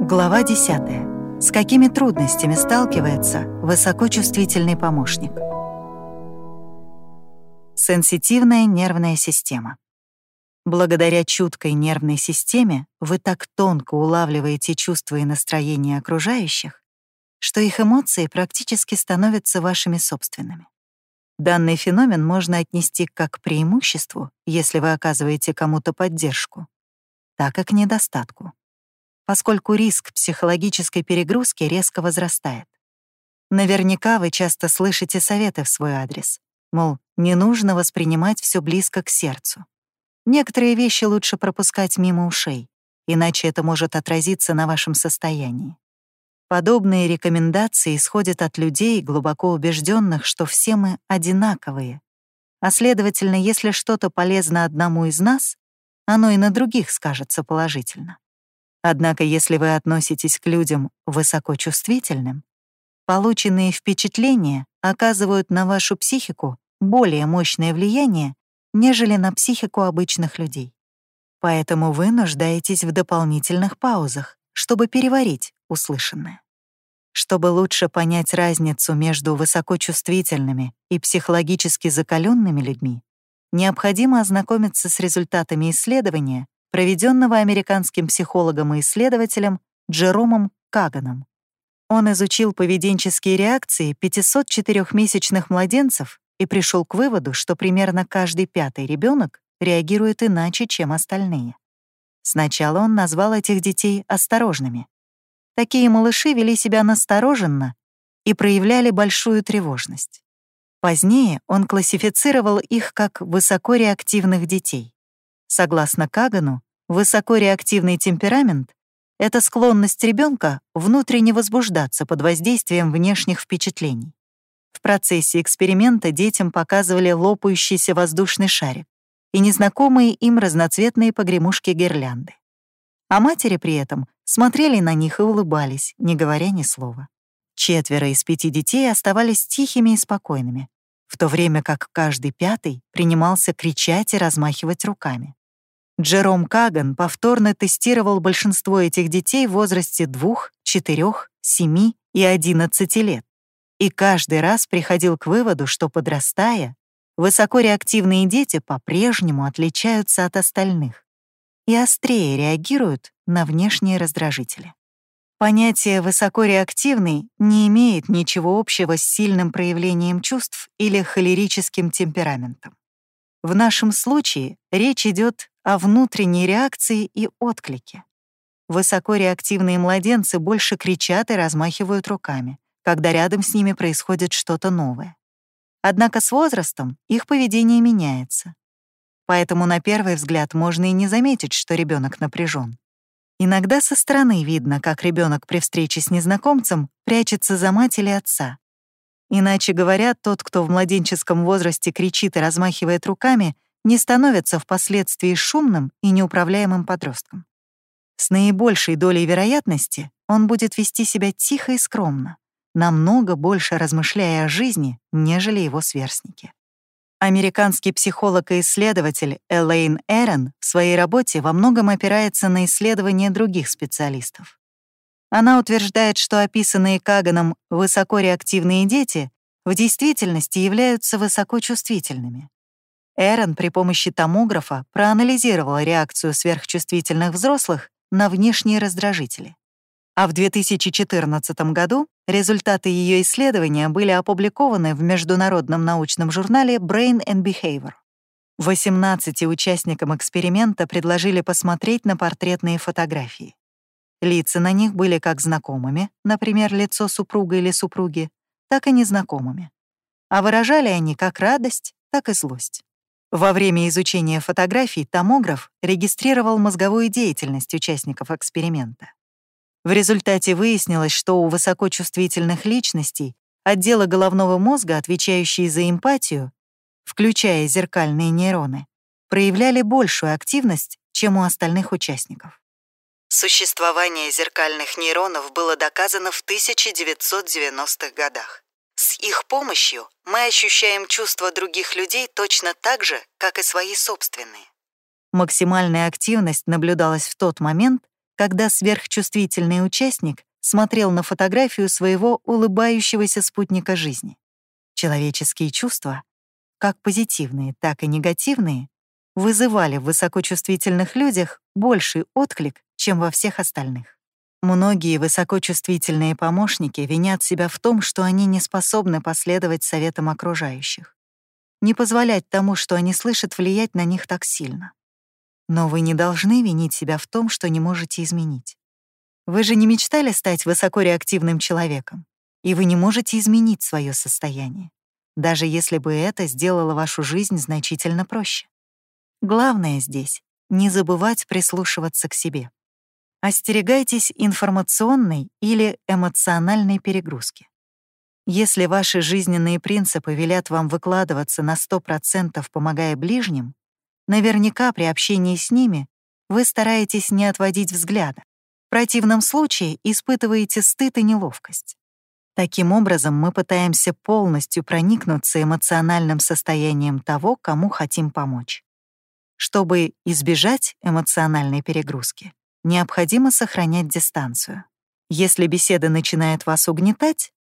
Глава 10. С какими трудностями сталкивается высокочувствительный помощник? Сенситивная нервная система. Благодаря чуткой нервной системе вы так тонко улавливаете чувства и настроения окружающих, что их эмоции практически становятся вашими собственными. Данный феномен можно отнести как к преимуществу, если вы оказываете кому-то поддержку, так и к недостатку, поскольку риск психологической перегрузки резко возрастает. Наверняка вы часто слышите советы в свой адрес, мол, не нужно воспринимать все близко к сердцу. Некоторые вещи лучше пропускать мимо ушей, иначе это может отразиться на вашем состоянии. Подобные рекомендации исходят от людей, глубоко убежденных, что все мы одинаковые. А следовательно, если что-то полезно одному из нас, оно и на других скажется положительно. Однако, если вы относитесь к людям высокочувствительным, полученные впечатления оказывают на вашу психику более мощное влияние, нежели на психику обычных людей. Поэтому вы нуждаетесь в дополнительных паузах, чтобы переварить услышанное. Чтобы лучше понять разницу между высокочувствительными и психологически закаленными людьми, необходимо ознакомиться с результатами исследования, проведенного американским психологом и исследователем Джеромом Каганом. Он изучил поведенческие реакции 504-месячных младенцев и пришел к выводу, что примерно каждый пятый ребенок реагирует иначе, чем остальные. Сначала он назвал этих детей осторожными. Такие малыши вели себя настороженно и проявляли большую тревожность. Позднее он классифицировал их как высокореактивных детей. Согласно Кагану, высокореактивный темперамент — это склонность ребенка внутренне возбуждаться под воздействием внешних впечатлений. В процессе эксперимента детям показывали лопающийся воздушный шарик и незнакомые им разноцветные погремушки гирлянды. А матери при этом смотрели на них и улыбались, не говоря ни слова. Четверо из пяти детей оставались тихими и спокойными, в то время как каждый пятый принимался кричать и размахивать руками. Джером Каган повторно тестировал большинство этих детей в возрасте 2, 4, 7 и 11 лет. И каждый раз приходил к выводу, что подрастая, Высокореактивные дети по-прежнему отличаются от остальных и острее реагируют на внешние раздражители. Понятие «высокореактивный» не имеет ничего общего с сильным проявлением чувств или холерическим темпераментом. В нашем случае речь идет о внутренней реакции и отклике. Высокореактивные младенцы больше кричат и размахивают руками, когда рядом с ними происходит что-то новое. Однако с возрастом их поведение меняется. Поэтому на первый взгляд можно и не заметить, что ребенок напряжен. Иногда со стороны видно, как ребенок при встрече с незнакомцем прячется за мать или отца. Иначе говоря, тот, кто в младенческом возрасте кричит и размахивает руками, не становится впоследствии шумным и неуправляемым подростком. С наибольшей долей вероятности он будет вести себя тихо и скромно, намного больше размышляя о жизни, нежели его сверстники. Американский психолог и исследователь Элейн Эрен в своей работе во многом опирается на исследования других специалистов. Она утверждает, что описанные Каганом высокореактивные дети в действительности являются высокочувствительными. Эрен при помощи томографа проанализировала реакцию сверхчувствительных взрослых на внешние раздражители. А в 2014 году результаты ее исследования были опубликованы в международном научном журнале Brain and Behavior. 18 участникам эксперимента предложили посмотреть на портретные фотографии. Лица на них были как знакомыми, например, лицо супруга или супруги, так и незнакомыми. А выражали они как радость, так и злость. Во время изучения фотографий томограф регистрировал мозговую деятельность участников эксперимента. В результате выяснилось, что у высокочувствительных личностей отделы головного мозга, отвечающие за эмпатию, включая зеркальные нейроны, проявляли большую активность, чем у остальных участников. Существование зеркальных нейронов было доказано в 1990-х годах. С их помощью мы ощущаем чувства других людей точно так же, как и свои собственные. Максимальная активность наблюдалась в тот момент, когда сверхчувствительный участник смотрел на фотографию своего улыбающегося спутника жизни. Человеческие чувства, как позитивные, так и негативные, вызывали в высокочувствительных людях больший отклик, чем во всех остальных. Многие высокочувствительные помощники винят себя в том, что они не способны последовать советам окружающих. Не позволять тому, что они слышат, влиять на них так сильно. Но вы не должны винить себя в том, что не можете изменить. Вы же не мечтали стать высокореактивным человеком, и вы не можете изменить свое состояние, даже если бы это сделало вашу жизнь значительно проще. Главное здесь — не забывать прислушиваться к себе. Остерегайтесь информационной или эмоциональной перегрузки. Если ваши жизненные принципы велят вам выкладываться на 100% помогая ближним, наверняка при общении с ними вы стараетесь не отводить взгляда. В противном случае испытываете стыд и неловкость. Таким образом, мы пытаемся полностью проникнуться эмоциональным состоянием того, кому хотим помочь. Чтобы избежать эмоциональной перегрузки, необходимо сохранять дистанцию. Если беседа начинает вас угнетать,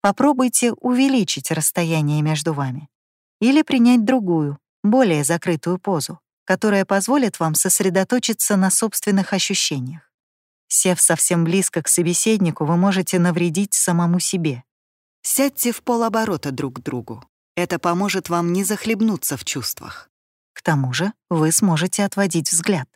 попробуйте увеличить расстояние между вами или принять другую, более закрытую позу, которая позволит вам сосредоточиться на собственных ощущениях. Сев совсем близко к собеседнику, вы можете навредить самому себе. Сядьте в полоборота друг к другу. Это поможет вам не захлебнуться в чувствах. К тому же вы сможете отводить взгляд.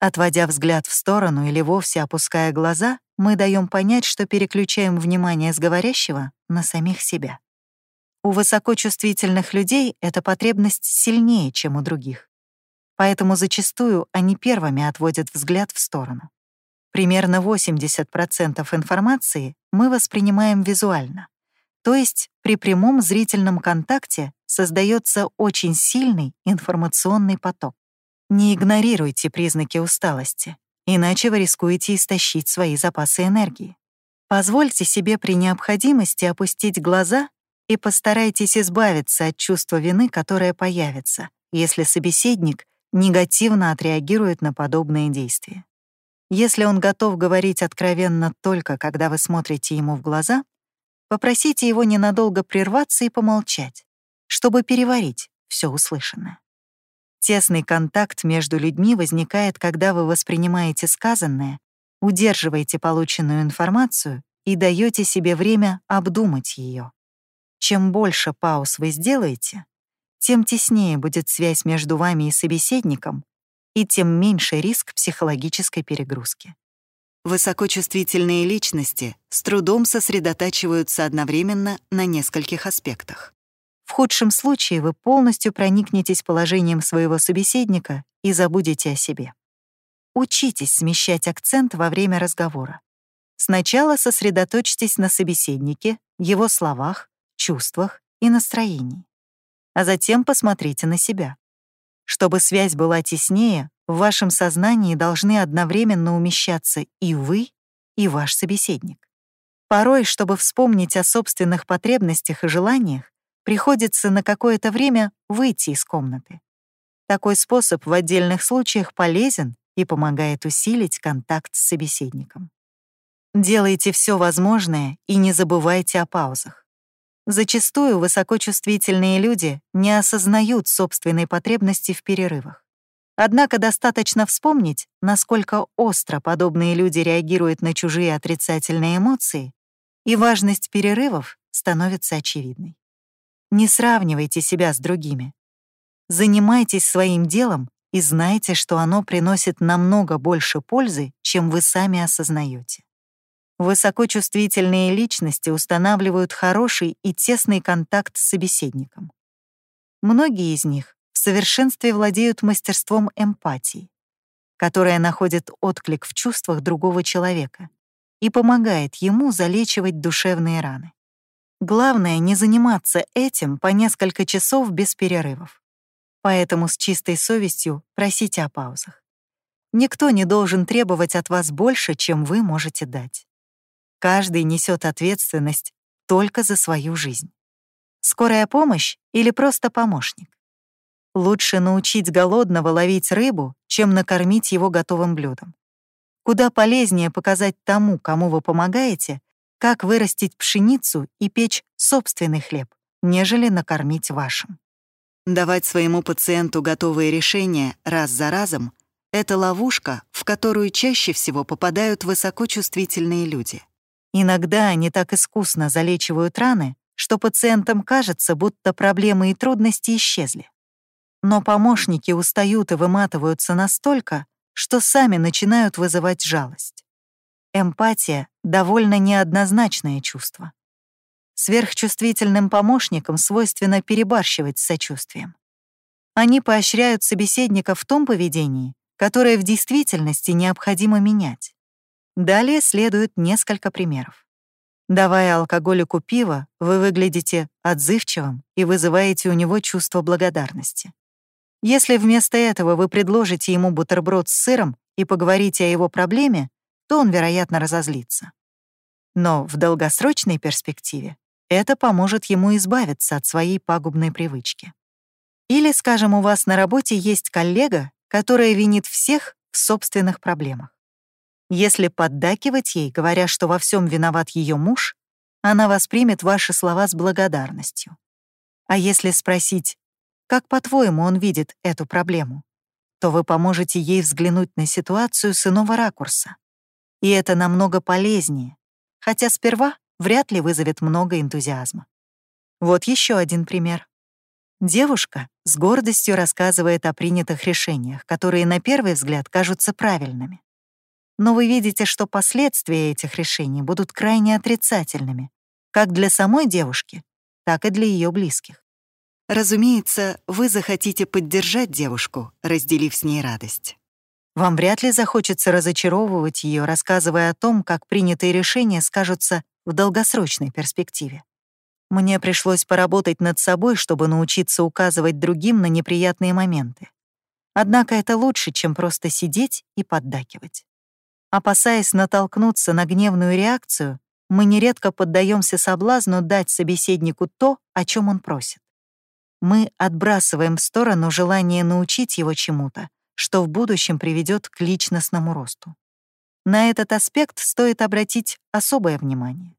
Отводя взгляд в сторону или вовсе опуская глаза, мы даем понять, что переключаем внимание с говорящего на самих себя. У высокочувствительных людей эта потребность сильнее, чем у других. Поэтому зачастую они первыми отводят взгляд в сторону. Примерно 80% информации мы воспринимаем визуально, то есть при прямом зрительном контакте создается очень сильный информационный поток. Не игнорируйте признаки усталости, иначе вы рискуете истощить свои запасы энергии. Позвольте себе при необходимости опустить глаза и постарайтесь избавиться от чувства вины, которое появится, если собеседник негативно отреагирует на подобные действия. Если он готов говорить откровенно только, когда вы смотрите ему в глаза, попросите его ненадолго прерваться и помолчать, чтобы переварить все услышанное. Тесный контакт между людьми возникает, когда вы воспринимаете сказанное, удерживаете полученную информацию и даете себе время обдумать ее. Чем больше пауз вы сделаете, тем теснее будет связь между вами и собеседником, и тем меньше риск психологической перегрузки. Высокочувствительные личности с трудом сосредотачиваются одновременно на нескольких аспектах. В худшем случае вы полностью проникнетесь положением своего собеседника и забудете о себе. Учитесь смещать акцент во время разговора. Сначала сосредоточьтесь на собеседнике, его словах, чувствах и настроении. А затем посмотрите на себя. Чтобы связь была теснее, в вашем сознании должны одновременно умещаться и вы, и ваш собеседник. Порой, чтобы вспомнить о собственных потребностях и желаниях, приходится на какое-то время выйти из комнаты. Такой способ в отдельных случаях полезен и помогает усилить контакт с собеседником. Делайте все возможное и не забывайте о паузах. Зачастую высокочувствительные люди не осознают собственной потребности в перерывах. Однако достаточно вспомнить, насколько остро подобные люди реагируют на чужие отрицательные эмоции, и важность перерывов становится очевидной. Не сравнивайте себя с другими. Занимайтесь своим делом и знайте, что оно приносит намного больше пользы, чем вы сами осознаете. Высокочувствительные личности устанавливают хороший и тесный контакт с собеседником. Многие из них в совершенстве владеют мастерством эмпатии, которая находит отклик в чувствах другого человека и помогает ему залечивать душевные раны. Главное не заниматься этим по несколько часов без перерывов. Поэтому с чистой совестью просите о паузах. Никто не должен требовать от вас больше, чем вы можете дать. Каждый несет ответственность только за свою жизнь. Скорая помощь или просто помощник? Лучше научить голодного ловить рыбу, чем накормить его готовым блюдом. Куда полезнее показать тому, кому вы помогаете, как вырастить пшеницу и печь собственный хлеб, нежели накормить вашим. Давать своему пациенту готовые решения раз за разом — это ловушка, в которую чаще всего попадают высокочувствительные люди. Иногда они так искусно залечивают раны, что пациентам кажется, будто проблемы и трудности исчезли. Но помощники устают и выматываются настолько, что сами начинают вызывать жалость. Эмпатия — довольно неоднозначное чувство. Сверхчувствительным помощникам свойственно перебарщивать с сочувствием. Они поощряют собеседника в том поведении, которое в действительности необходимо менять. Далее следует несколько примеров. Давая алкоголику пиво, вы выглядите отзывчивым и вызываете у него чувство благодарности. Если вместо этого вы предложите ему бутерброд с сыром и поговорите о его проблеме, то он, вероятно, разозлится. Но в долгосрочной перспективе это поможет ему избавиться от своей пагубной привычки. Или, скажем, у вас на работе есть коллега, которая винит всех в собственных проблемах. Если поддакивать ей, говоря, что во всем виноват ее муж, она воспримет ваши слова с благодарностью. А если спросить, как, по-твоему, он видит эту проблему, то вы поможете ей взглянуть на ситуацию с иного ракурса. И это намного полезнее, хотя сперва вряд ли вызовет много энтузиазма. Вот еще один пример. Девушка с гордостью рассказывает о принятых решениях, которые на первый взгляд кажутся правильными но вы видите, что последствия этих решений будут крайне отрицательными, как для самой девушки, так и для ее близких. Разумеется, вы захотите поддержать девушку, разделив с ней радость. Вам вряд ли захочется разочаровывать ее, рассказывая о том, как принятые решения скажутся в долгосрочной перспективе. Мне пришлось поработать над собой, чтобы научиться указывать другим на неприятные моменты. Однако это лучше, чем просто сидеть и поддакивать. Опасаясь натолкнуться на гневную реакцию, мы нередко поддаемся соблазну дать собеседнику то, о чем он просит. Мы отбрасываем в сторону желание научить его чему-то, что в будущем приведет к личностному росту. На этот аспект стоит обратить особое внимание.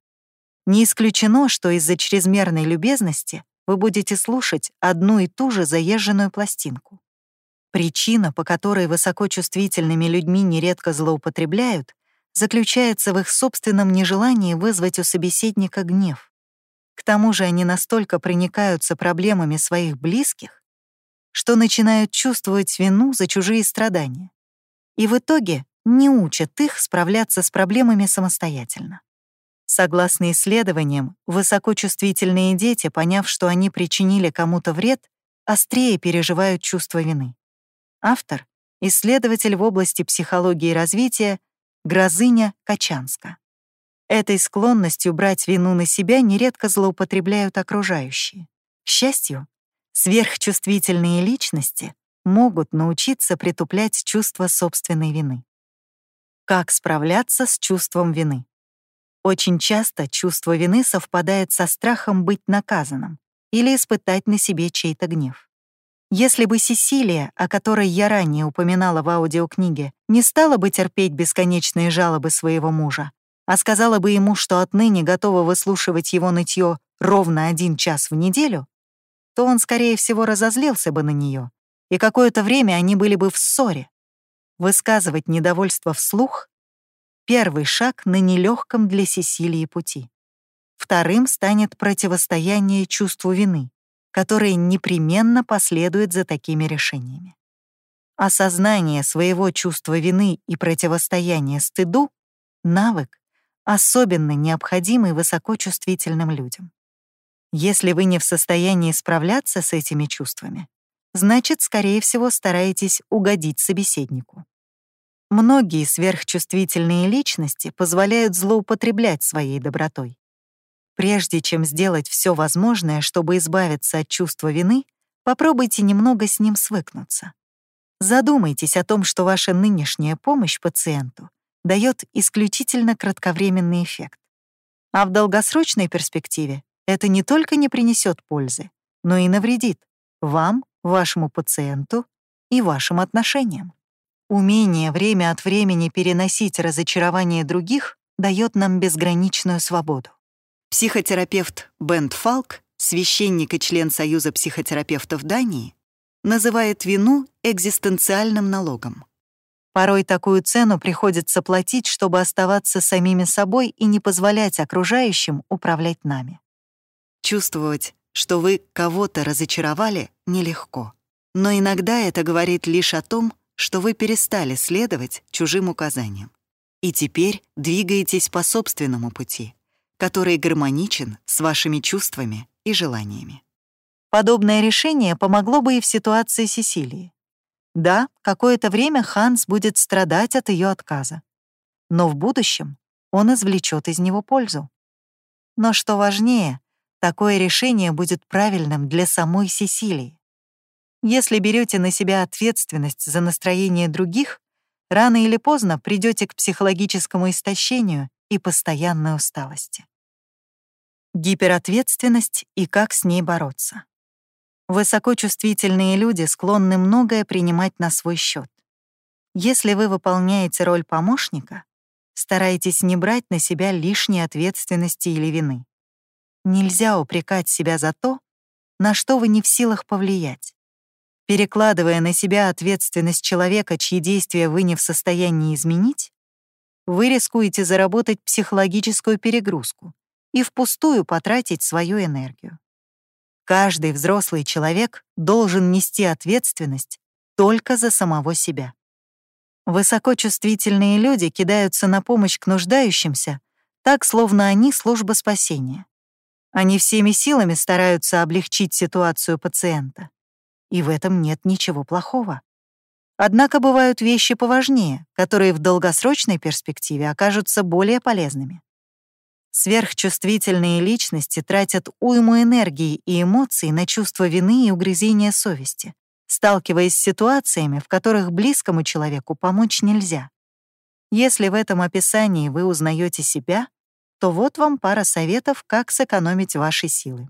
Не исключено, что из-за чрезмерной любезности вы будете слушать одну и ту же заезженную пластинку. Причина, по которой высокочувствительными людьми нередко злоупотребляют, заключается в их собственном нежелании вызвать у собеседника гнев. К тому же они настолько проникаются проблемами своих близких, что начинают чувствовать вину за чужие страдания. И в итоге не учат их справляться с проблемами самостоятельно. Согласно исследованиям, высокочувствительные дети, поняв, что они причинили кому-то вред, острее переживают чувство вины. Автор — исследователь в области психологии развития Грозыня Качанска. Этой склонностью брать вину на себя нередко злоупотребляют окружающие. К счастью, сверхчувствительные личности могут научиться притуплять чувство собственной вины. Как справляться с чувством вины? Очень часто чувство вины совпадает со страхом быть наказанным или испытать на себе чей-то гнев. Если бы Сесилия, о которой я ранее упоминала в аудиокниге, не стала бы терпеть бесконечные жалобы своего мужа, а сказала бы ему, что отныне готова выслушивать его нытье ровно один час в неделю, то он, скорее всего, разозлился бы на нее, и какое-то время они были бы в ссоре. Высказывать недовольство вслух — первый шаг на нелегком для Сесилии пути. Вторым станет противостояние чувству вины, которые непременно последуют за такими решениями. Осознание своего чувства вины и противостояние стыду — навык, особенно необходимый высокочувствительным людям. Если вы не в состоянии справляться с этими чувствами, значит, скорее всего, стараетесь угодить собеседнику. Многие сверхчувствительные личности позволяют злоупотреблять своей добротой. Прежде чем сделать все возможное, чтобы избавиться от чувства вины, попробуйте немного с ним свыкнуться. Задумайтесь о том, что ваша нынешняя помощь пациенту дает исключительно кратковременный эффект. А в долгосрочной перспективе это не только не принесет пользы, но и навредит вам, вашему пациенту и вашим отношениям. Умение время от времени переносить разочарование других дает нам безграничную свободу. Психотерапевт Бент Фалк, священник и член Союза психотерапевтов Дании, называет вину экзистенциальным налогом. Порой такую цену приходится платить, чтобы оставаться самими собой и не позволять окружающим управлять нами. Чувствовать, что вы кого-то разочаровали, нелегко. Но иногда это говорит лишь о том, что вы перестали следовать чужим указаниям и теперь двигаетесь по собственному пути, который гармоничен с вашими чувствами и желаниями. Подобное решение помогло бы и в ситуации Сесилии. Да, какое-то время Ханс будет страдать от ее отказа, но в будущем он извлечет из него пользу. Но что важнее, такое решение будет правильным для самой Сесилии. Если берете на себя ответственность за настроение других, рано или поздно придете к психологическому истощению и постоянной усталости. Гиперответственность и как с ней бороться. Высокочувствительные люди склонны многое принимать на свой счет. Если вы выполняете роль помощника, старайтесь не брать на себя лишней ответственности или вины. Нельзя упрекать себя за то, на что вы не в силах повлиять. Перекладывая на себя ответственность человека, чьи действия вы не в состоянии изменить, вы рискуете заработать психологическую перегрузку и впустую потратить свою энергию. Каждый взрослый человек должен нести ответственность только за самого себя. Высокочувствительные люди кидаются на помощь к нуждающимся, так, словно они служба спасения. Они всеми силами стараются облегчить ситуацию пациента. И в этом нет ничего плохого. Однако бывают вещи поважнее, которые в долгосрочной перспективе окажутся более полезными. Сверхчувствительные личности тратят уйму энергии и эмоций на чувство вины и угрызения совести, сталкиваясь с ситуациями, в которых близкому человеку помочь нельзя. Если в этом описании вы узнаете себя, то вот вам пара советов, как сэкономить ваши силы.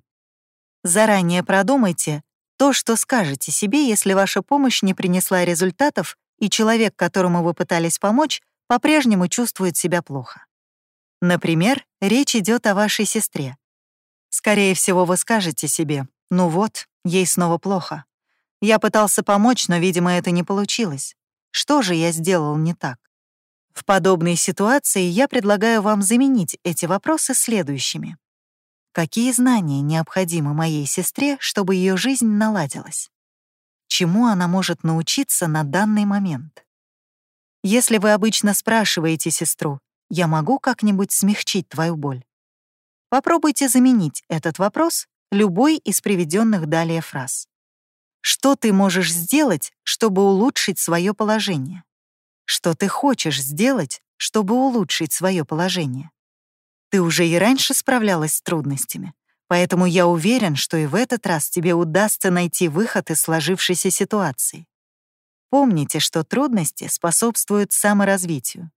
Заранее продумайте то, что скажете себе, если ваша помощь не принесла результатов, и человек, которому вы пытались помочь, по-прежнему чувствует себя плохо. Например, речь идет о вашей сестре. Скорее всего, вы скажете себе, ну вот, ей снова плохо. Я пытался помочь, но, видимо, это не получилось. Что же я сделал не так? В подобной ситуации я предлагаю вам заменить эти вопросы следующими. Какие знания необходимы моей сестре, чтобы ее жизнь наладилась? Чему она может научиться на данный момент? Если вы обычно спрашиваете сестру, «Я могу как-нибудь смягчить твою боль?» Попробуйте заменить этот вопрос любой из приведенных далее фраз. Что ты можешь сделать, чтобы улучшить свое положение? Что ты хочешь сделать, чтобы улучшить свое положение? Ты уже и раньше справлялась с трудностями, поэтому я уверен, что и в этот раз тебе удастся найти выход из сложившейся ситуации. Помните, что трудности способствуют саморазвитию.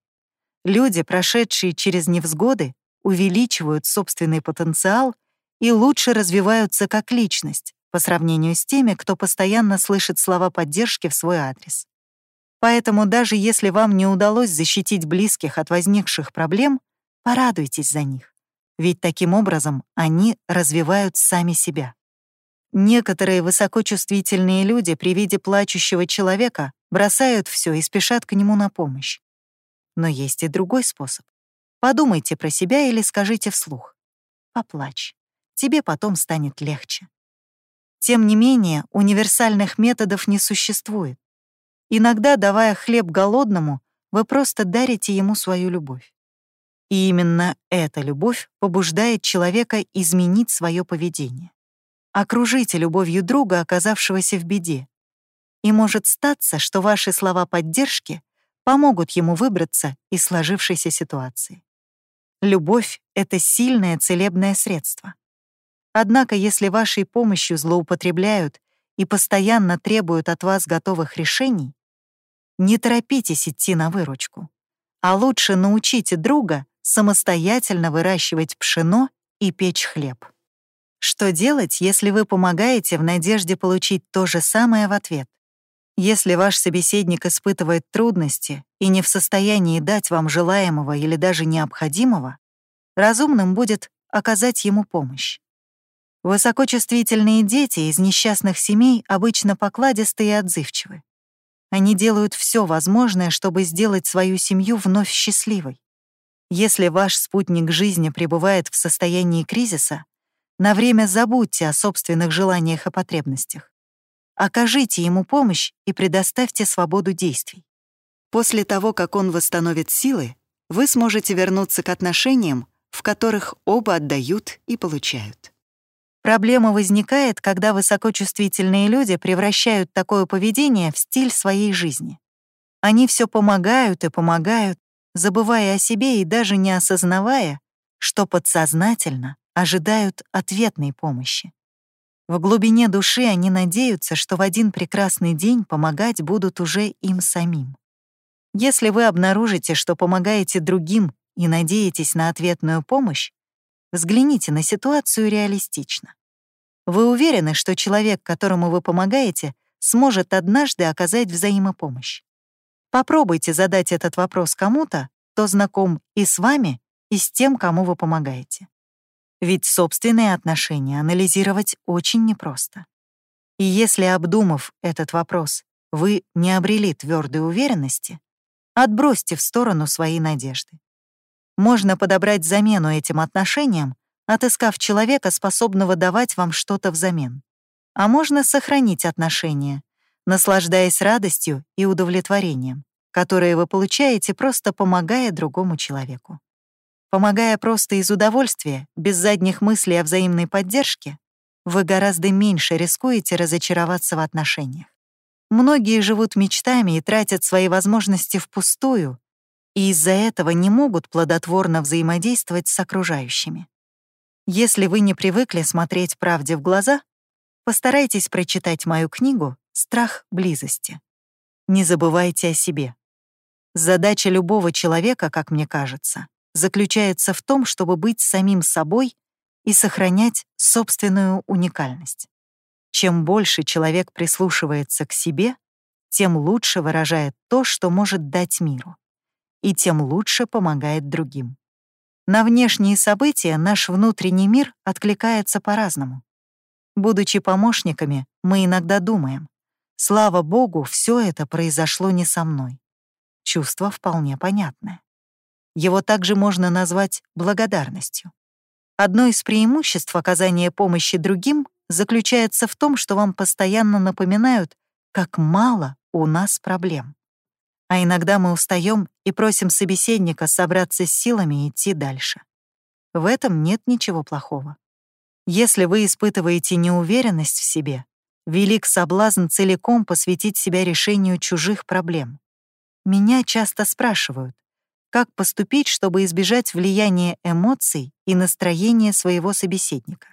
Люди, прошедшие через невзгоды, увеличивают собственный потенциал и лучше развиваются как личность по сравнению с теми, кто постоянно слышит слова поддержки в свой адрес. Поэтому даже если вам не удалось защитить близких от возникших проблем, порадуйтесь за них, ведь таким образом они развивают сами себя. Некоторые высокочувствительные люди при виде плачущего человека бросают все и спешат к нему на помощь. Но есть и другой способ. Подумайте про себя или скажите вслух. Поплачь. Тебе потом станет легче. Тем не менее, универсальных методов не существует. Иногда, давая хлеб голодному, вы просто дарите ему свою любовь. И именно эта любовь побуждает человека изменить свое поведение. Окружите любовью друга, оказавшегося в беде. И может статься, что ваши слова поддержки помогут ему выбраться из сложившейся ситуации. Любовь — это сильное целебное средство. Однако, если вашей помощью злоупотребляют и постоянно требуют от вас готовых решений, не торопитесь идти на выручку, а лучше научите друга самостоятельно выращивать пшено и печь хлеб. Что делать, если вы помогаете в надежде получить то же самое в ответ? Если ваш собеседник испытывает трудности и не в состоянии дать вам желаемого или даже необходимого, разумным будет оказать ему помощь. Высокочувствительные дети из несчастных семей обычно покладисты и отзывчивы. Они делают все возможное, чтобы сделать свою семью вновь счастливой. Если ваш спутник жизни пребывает в состоянии кризиса, на время забудьте о собственных желаниях и потребностях. Окажите ему помощь и предоставьте свободу действий. После того, как он восстановит силы, вы сможете вернуться к отношениям, в которых оба отдают и получают. Проблема возникает, когда высокочувствительные люди превращают такое поведение в стиль своей жизни. Они все помогают и помогают, забывая о себе и даже не осознавая, что подсознательно ожидают ответной помощи. В глубине души они надеются, что в один прекрасный день помогать будут уже им самим. Если вы обнаружите, что помогаете другим и надеетесь на ответную помощь, взгляните на ситуацию реалистично. Вы уверены, что человек, которому вы помогаете, сможет однажды оказать взаимопомощь? Попробуйте задать этот вопрос кому-то, кто знаком и с вами, и с тем, кому вы помогаете. Ведь собственные отношения анализировать очень непросто. И если, обдумав этот вопрос, вы не обрели твердой уверенности, отбросьте в сторону свои надежды. Можно подобрать замену этим отношениям, отыскав человека, способного давать вам что-то взамен. А можно сохранить отношения, наслаждаясь радостью и удовлетворением, которые вы получаете, просто помогая другому человеку. Помогая просто из удовольствия, без задних мыслей о взаимной поддержке, вы гораздо меньше рискуете разочароваться в отношениях. Многие живут мечтами и тратят свои возможности впустую, и из-за этого не могут плодотворно взаимодействовать с окружающими. Если вы не привыкли смотреть правде в глаза, постарайтесь прочитать мою книгу «Страх близости». Не забывайте о себе. Задача любого человека, как мне кажется, заключается в том, чтобы быть самим собой и сохранять собственную уникальность. Чем больше человек прислушивается к себе, тем лучше выражает то, что может дать миру, и тем лучше помогает другим. На внешние события наш внутренний мир откликается по-разному. Будучи помощниками, мы иногда думаем, слава богу, все это произошло не со мной. Чувство вполне понятное. Его также можно назвать благодарностью. Одно из преимуществ оказания помощи другим заключается в том, что вам постоянно напоминают, как мало у нас проблем. А иногда мы устаем и просим собеседника собраться с силами и идти дальше. В этом нет ничего плохого. Если вы испытываете неуверенность в себе, велик соблазн целиком посвятить себя решению чужих проблем. Меня часто спрашивают, как поступить, чтобы избежать влияния эмоций и настроения своего собеседника.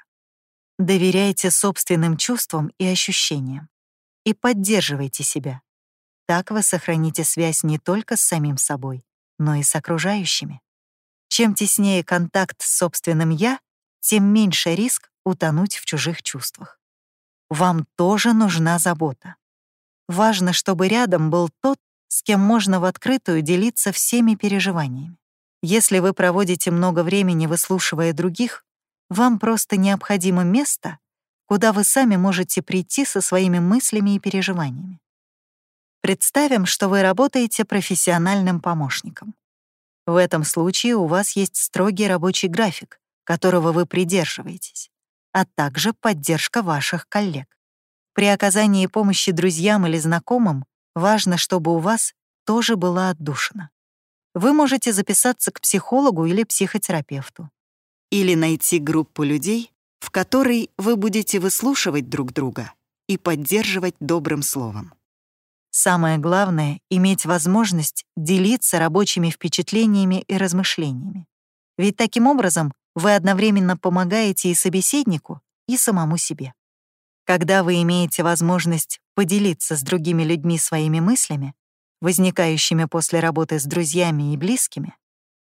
Доверяйте собственным чувствам и ощущениям и поддерживайте себя. Так вы сохраните связь не только с самим собой, но и с окружающими. Чем теснее контакт с собственным «я», тем меньше риск утонуть в чужих чувствах. Вам тоже нужна забота. Важно, чтобы рядом был тот, с кем можно в открытую делиться всеми переживаниями. Если вы проводите много времени, выслушивая других, вам просто необходимо место, куда вы сами можете прийти со своими мыслями и переживаниями. Представим, что вы работаете профессиональным помощником. В этом случае у вас есть строгий рабочий график, которого вы придерживаетесь, а также поддержка ваших коллег. При оказании помощи друзьям или знакомым Важно, чтобы у вас тоже была отдушина. Вы можете записаться к психологу или психотерапевту. Или найти группу людей, в которой вы будете выслушивать друг друга и поддерживать добрым словом. Самое главное — иметь возможность делиться рабочими впечатлениями и размышлениями. Ведь таким образом вы одновременно помогаете и собеседнику, и самому себе. Когда вы имеете возможность поделиться с другими людьми своими мыслями, возникающими после работы с друзьями и близкими,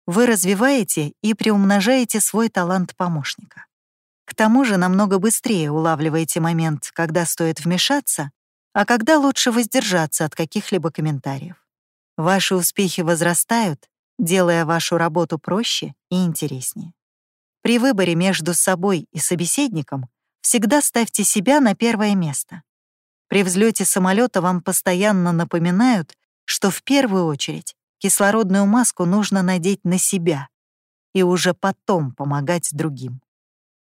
вы развиваете и приумножаете свой талант помощника. К тому же намного быстрее улавливаете момент, когда стоит вмешаться, а когда лучше воздержаться от каких-либо комментариев. Ваши успехи возрастают, делая вашу работу проще и интереснее. При выборе между собой и собеседником всегда ставьте себя на первое место. При взлете самолета вам постоянно напоминают, что в первую очередь кислородную маску нужно надеть на себя и уже потом помогать другим.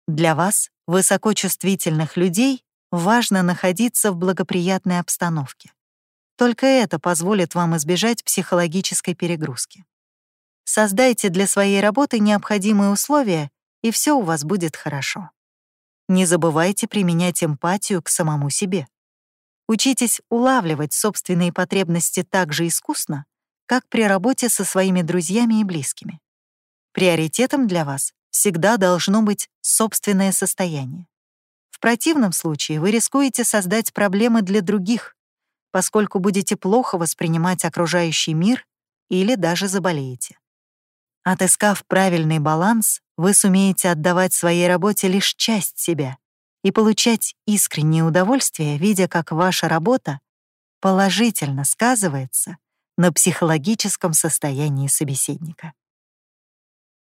Для вас, высокочувствительных людей, важно находиться в благоприятной обстановке. Только это позволит вам избежать психологической перегрузки. Создайте для своей работы необходимые условия, и все у вас будет хорошо. Не забывайте применять эмпатию к самому себе. Учитесь улавливать собственные потребности так же искусно, как при работе со своими друзьями и близкими. Приоритетом для вас всегда должно быть собственное состояние. В противном случае вы рискуете создать проблемы для других, поскольку будете плохо воспринимать окружающий мир или даже заболеете. Отыскав правильный баланс, вы сумеете отдавать своей работе лишь часть себя и получать искреннее удовольствие, видя, как ваша работа положительно сказывается на психологическом состоянии собеседника.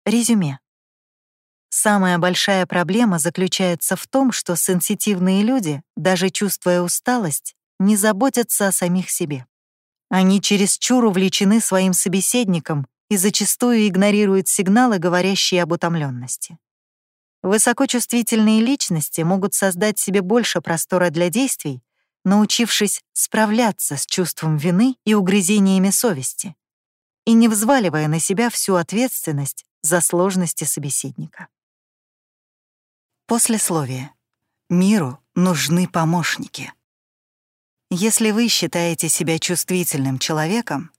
Резюме. Самая большая проблема заключается в том, что сенситивные люди, даже чувствуя усталость, не заботятся о самих себе. Они чересчур увлечены своим собеседником и зачастую игнорируют сигналы, говорящие об утомленности. Высокочувствительные личности могут создать себе больше простора для действий, научившись справляться с чувством вины и угрызениями совести, и не взваливая на себя всю ответственность за сложности собеседника. Послесловие. Миру нужны помощники. Если вы считаете себя чувствительным человеком,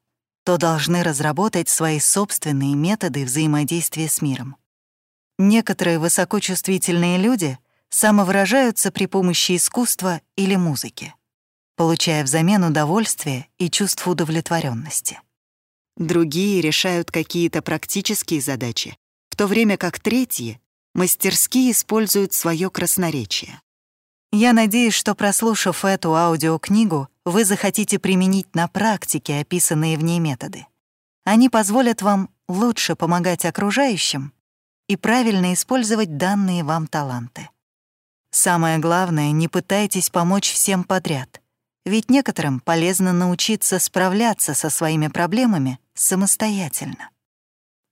то должны разработать свои собственные методы взаимодействия с миром. Некоторые высокочувствительные люди самовыражаются при помощи искусства или музыки, получая взамен удовольствие и чувство удовлетворенности. Другие решают какие-то практические задачи, в то время как третьи мастерски используют свое красноречие. Я надеюсь, что, прослушав эту аудиокнигу, вы захотите применить на практике описанные в ней методы. Они позволят вам лучше помогать окружающим и правильно использовать данные вам таланты. Самое главное, не пытайтесь помочь всем подряд, ведь некоторым полезно научиться справляться со своими проблемами самостоятельно.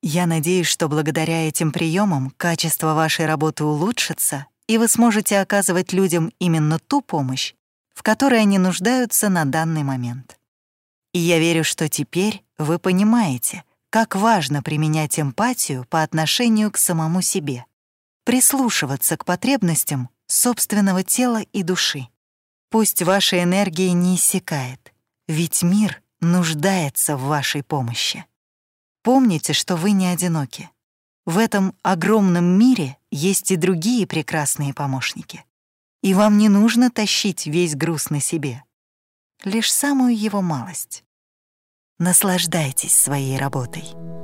Я надеюсь, что благодаря этим приемам качество вашей работы улучшится, и вы сможете оказывать людям именно ту помощь, в которой они нуждаются на данный момент. И я верю, что теперь вы понимаете — как важно применять эмпатию по отношению к самому себе, прислушиваться к потребностям собственного тела и души. Пусть ваша энергия не иссякает, ведь мир нуждается в вашей помощи. Помните, что вы не одиноки. В этом огромном мире есть и другие прекрасные помощники. И вам не нужно тащить весь груз на себе. Лишь самую его малость. Наслаждайтесь своей работой.